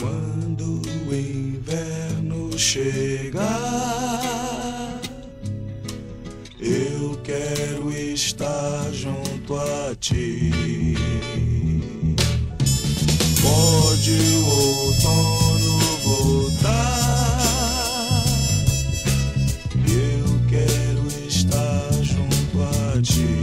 Quando o inverno chegar, eu quero estar junto a ti. Pode o outono voltar, eu quero estar junto a ti.